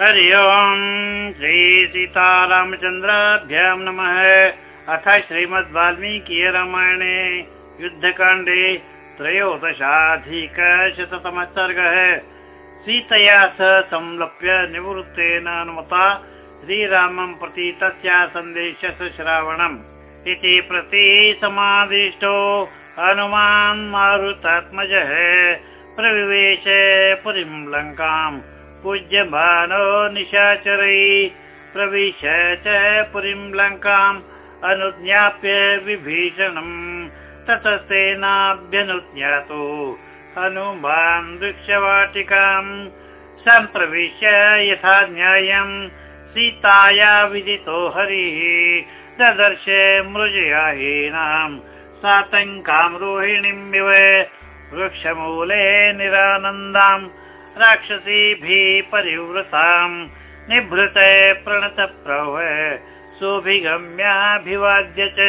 हरि ओम्। श्रीसीतारामचन्द्राभ्यां नमः। अथ श्रीमद् वाल्मीकि रामायणे युद्धकाण्डे त्रयोदशाधिकशततमः सर्गः सीतया सह संलप्य निवृत्तेन अनुमता श्रीरामं प्रति तस्या सन्देशस्य श्रावणम् इति प्रति समादिष्टो हनुमान् मारुतात्मजः। प्रविवेश पुरीं लङ्काम् पूज्यमानो निशाचरै प्रविश्य च पुरीं लङ्काम् अनुज्ञाप्य विभीषणम् ततस्तेनाभ्यनुज्ञातो हनुमान् वृक्षवाटिकाम् सम्प्रविश्य यथा न्यायम् सीताया विदितो हरिः ददर्श मृजयाहीनाम् सातङ्काम् रोहिणीमिव वृक्षमूले निरानन्दाम् राक्षसीभिः परिवृताम् निभृत प्रणत प्रव सोऽभिगम्याभिवाद्य च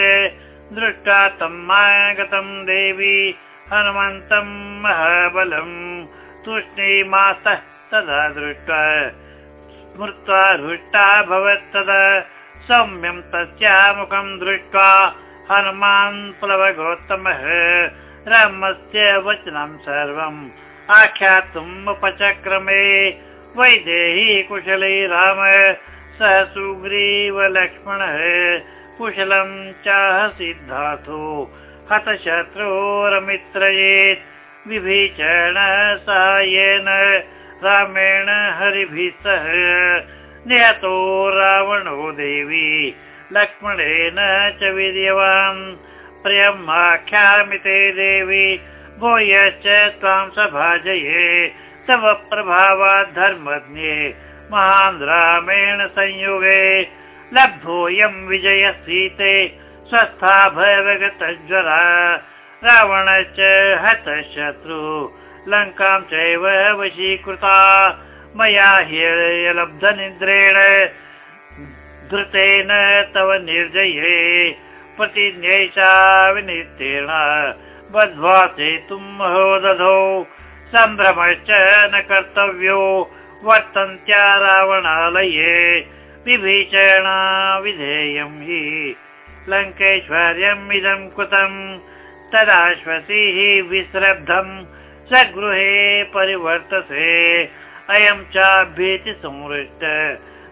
दृष्ट्वा तम् आगतम् देवी हनुमन्तम् महाबलम् तूष्णीमासः तदा दृष्ट्वा स्मृत्वा हृष्टा भवत् तदा सौम्यम् तस्या मुखम् दृष्ट्वा हनुमान् प्लवगोत्तमः रामस्य वचनं सर्वम् आख्यातुम् उपचक्रमे वैदेही कुशले राम स सुग्रीव लक्ष्मणः कुशलं चाह सिद्धार्थो हतशत्रोरमित्रयेत् विभीषण साहाय्येन रामेण हरिभिः सह निहतो रावणो देवी लक्ष्मणेन च वीर्यवान् प्रियमाख्यामिते देवी भूयश्च त्वां सभाजये तव प्रभावात् धर्मज्ञे महान् रामेण संयुगे लब्धोऽयं विजयसीते स्वस्था भयवगतज्वरा। रावणश्च हतशत्रु लङ्कां चैव वशीकृता। मया ह्यलब्धनिद्रेण धृतेन तव निर्जये। प्रतिज्ञैषा विनिर्तेण बद्ध्वा सेतुम् महो दधौ सम्भ्रमश्च न कर्तव्यो वर्तन्त्या रावणालये विभीषणा विधेयं हि। लङ्केश्वर्यम् इदम् कृतम् तदाश्वसिः विश्रब्धम् स्वगृहे परिवर्तसे अयम् चाभ्येति संवृष्ट।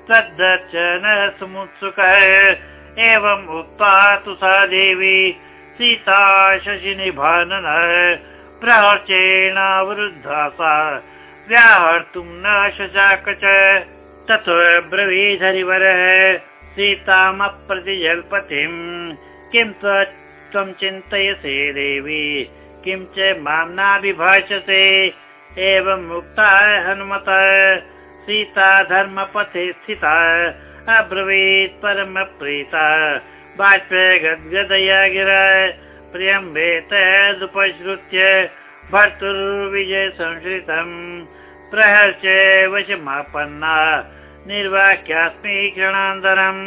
तद्दर्शनः समुत्सुकः एवम् उक्त्वा तु सा देवी सीता शशिनिभानन प्रहर्चेणावरुद्धा सा। व्याहर्तुं न शशाक च ततो ब्रवीधरिवरः सीतामप्रतिजल्पतिम्। किं त्वं चिन्तयसे देवी? किं च मां नाभिभाषसे? एवम् उक्ता हनुमता। सीता धर्मपथे स्थिता। अब्रवीत् परमप्रीता बाष्पे गद्गदया गिरा प्रियं भर्तुर्विजय संश्रितम् प्रहर्ष वशमापन्ना निर्वाक्यास्मि क्षणान्तरम्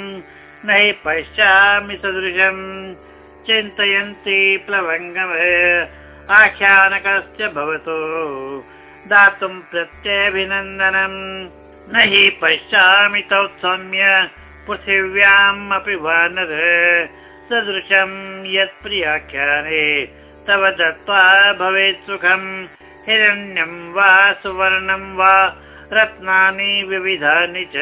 न हि पश्यामि सदृशम् चिन्तयन्ति प्लवङ्गम आख्यानकस्य भवतो दातुम् प्रत्यभिनन्दनम् न हि पश्यामि तौ सौम्य पृथिव्याम् अपि वानर सदृशम् यत् प्रियाख्याने तव दत्त्वा भवेत् सुखम् हिरण्यम् वा सुवर्णम् वा रत्नानि विविधानि च।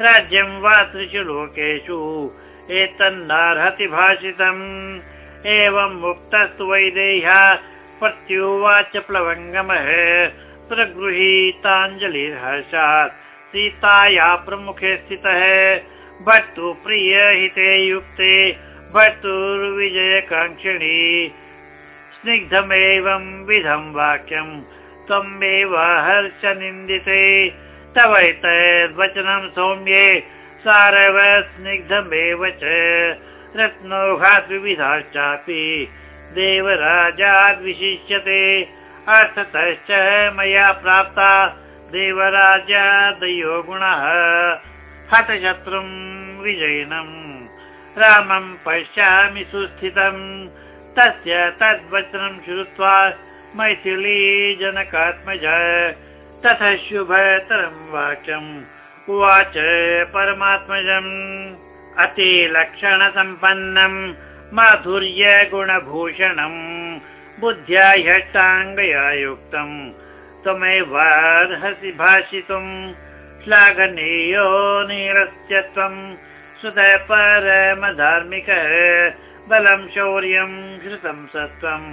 राज्यम् वा त्रिषु लोकेषु एतन्नार्हति भाषितम्। एवम् मुक्तस्तु वैदेह्या प्रत्युवाच प्लवङ्गमः प्रगृहीताञ्जलिर्हर्षात् सीताया प्रमुखे स्थितः भर्तु प्रियहिते युक्ते वाक्यं त्वमेव हर्ष निन्दिते तव एतद्वचनं सौम्ये सारव स्निग्धमेव च। रत्नोघात् विविधाश्चापि देवराजाद्विशिष्यते। अर्थतश्च मया प्राप्ता देवराजादयो गुणः हतशत्रुम् विजयिनम् रामम् पश्यामि सुस्थितम् तस्य तद्वचनं श्रुत्वा मैथिली जनकात्मज तथा शुभतरं वाक्यम् उवाच परमात्मजम्। अतिलक्षणसम्पन्नम् माधुर्य गुणभूषणम् बुद्ध्या ह्यष्टाङ्गया युक्तम् त्वमेवार्हसि भाषितुम् श्लाघनीयो निरस्य त्वम् सुतः परमधार्मिकः बलं शौर्यं श्रुतं सत्त्वम्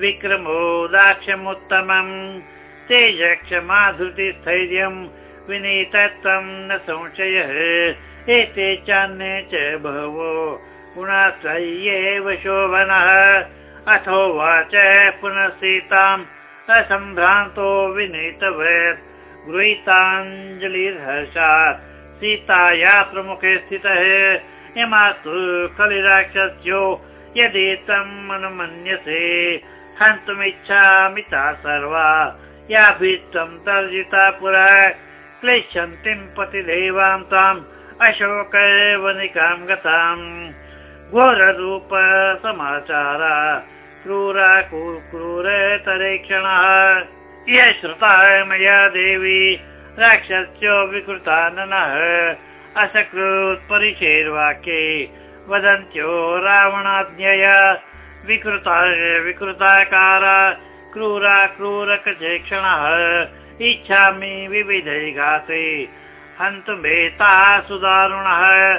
विक्रमो दाक्ष्यमुत्तमम् तेजक्षमाधृतिस्थैर्यम् विनीतत्वं न संशयः एते चान्ये च बहवो गुणाश्रय्येव शोभनः अथो वाच पुनः सीताम् असम्भ्रान्तो विनीतवत् गृहीताञ्जलिर्हर्षात्। सीताया प्रमुखे स्थितः इमास्तु खलिराक्षस्यो यदि तम् अनुमन्यसे हन्तुमिच्छामि ता सर्वा। याभित्वं तर्जिता पुरा। क्लेशन्तीं पतिदेवां ताम् अशोकवनिकां गताम्। घोररूप समाचारा क्रूरा क्रूरतरेक्षणः। ये श्रुता मया देवी राक्षस्यो विकृताननः असकृत् परिचैर्वाक्ये वदन्त्यो रावणाज्ञया। विकृता विकृताकार क्रूरा क्रूरकचेक्षणः इच्छामि विविधै घाते हन्तुमेता सुदारुणः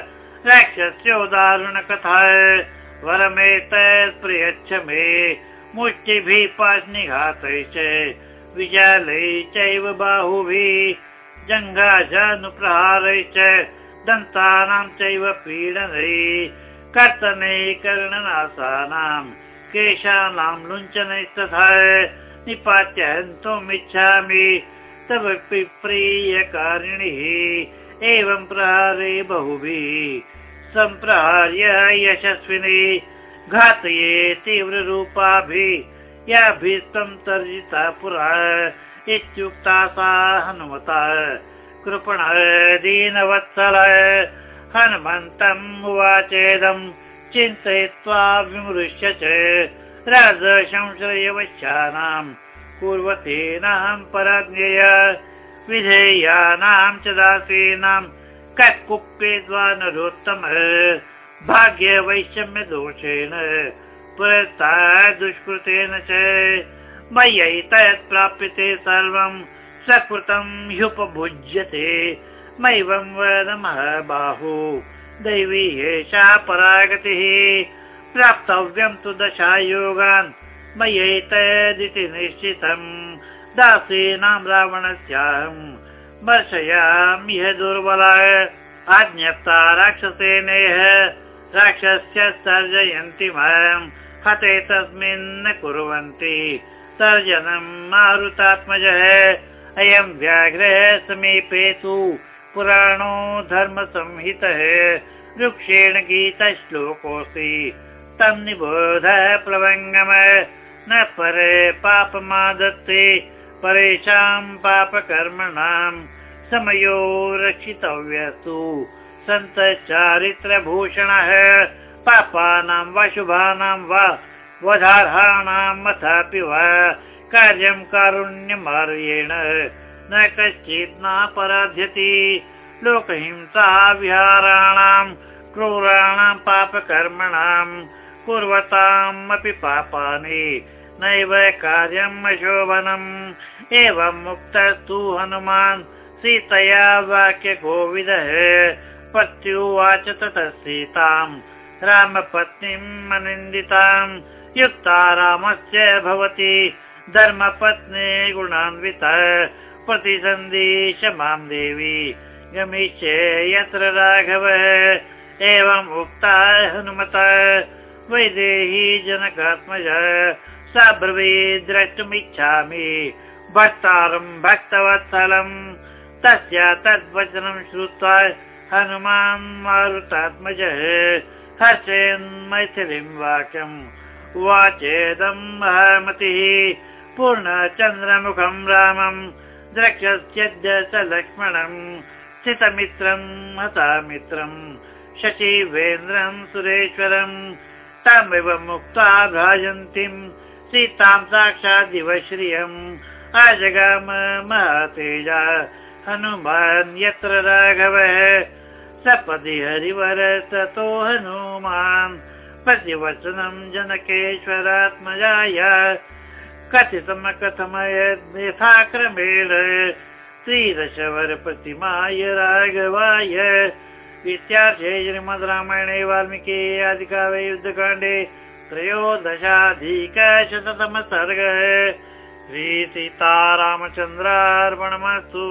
राक्षस्यो दारुणकथा वरमेतत् प्रयच्छ मे। मुष्टिभिः पाशनिघातै च विजालै चैव बाहुभिः। जङ्घाजानुप्रहारै च दन्तानां चैव पीडनै। कर्तनै कर्णनासानां। केशानां लुञ्चनैस्तथा निपात्य हन्तुमिच्छामि तव प्रियकारिणिः एवं प्रहारे बहुभिः सम्प्रहार्य यशस्विनी घातये तीव्ररूपाभिः याभिस्तं तर्जिता पुरा इत्युक्ता सा हनुमता। कृपणः दीनवत्सल हनुमन्तम् उवाचेदम् चिन्तयित्वा विमृश्य च राजसंश्रयवश्यानाम् कुर्वतीनाम् पराज्ञय विधेयानां च दासीनां ककुप्येद्वा नरोत्तमः भाग्यवैषम्यदोषेण पुरस्ता दुष्कृतेन च मय्यैतत् प्राप्यते सर्वं सकृतं ह्युपभुज्यते मैवं वदमः बाहु दैवी एषा परागतिः प्राप्तव्यं तु दशायोगान् मय्यैतदिति निश्चितम् दासीनां रावणस्याहम् वर्षयामिह दुर्बलाय। आज्ञप्ता राक्षसेनेह राक्षस्य सर्जयन्ति हते तस्मिन् कुर्वन्ति। सर्जनम् मारुतात्मजः। अयम् व्याघ्रः समीपे तु पुराणो धर्मसंहितः। वृक्षेण गीतश्लोकोऽसि। तम् निबोध प्लवङ्गम न परे पापमादत्ते परेषाम् पापकर्मणाम् समयो रक्षितव्यस्तु सन्तश्चारित्रभूषणः पापानां वा शुभानां वा वधार्हाणाम् अथापि वा कार्यं कारुण्यमार्येण न कश्चित् नापराध्यति। लोकहिंसा विहाराणां क्रूराणां पापकर्मणां कुर्वताम् अपि पापानि नैव कार्यम् अशोभनम्। एवम् मुक्तस्तु हनुमान्। सीतया वाक्य गोविदः पत्युवाच ततः सीताम्। रामपत्नीम् अनिन्दिताम्। युक्ता रामस्य भवति। धर्मपत्नी गुणान्विता। प्रतिसन्दिश मां देवी। गमिष्ये यत्र राघवः एवम् उक्ता हनुमता। वैदेही जनकात्मज सा ब्रवीद् द्रष्टुमिच्छामि भक्तारम् भक्तवत्सलम् तस्य तद्वचनं श्रुत्वा हनुमान् मारुतात्मजः। हर्षेन् मैथिलीं वाक्यम् उवाचेदम् महमतिः पूर्णचन्द्रमुखम् रामम् द्रक्ष्यद्य स लक्ष्मणम् स्थितमित्रम् हतामित्रम् शचीवेन्द्रम् सुरेश्वरम् तामेव मुक्ता भ्राजन्तीम् सीतां साक्षादिव श्रियम् अजगाम महतेजा हनुमान् यत्र राघवः सपदि हरिवर ततो हनुमान्। प्रतिवचनं जनकेश्वरात्मजाय कथितम कथमयद् यथाक्रमेण। श्रीदशवर प्रतिमाय राघवाय। इत्यार्थे श्रीमद् रामायणे वाल्मीकि आदिकाव्ये युद्धकाण्डे त्रयोदशाधिकशततम सर्ग श्रीसीतारामचन्द्रार्पणमस्तु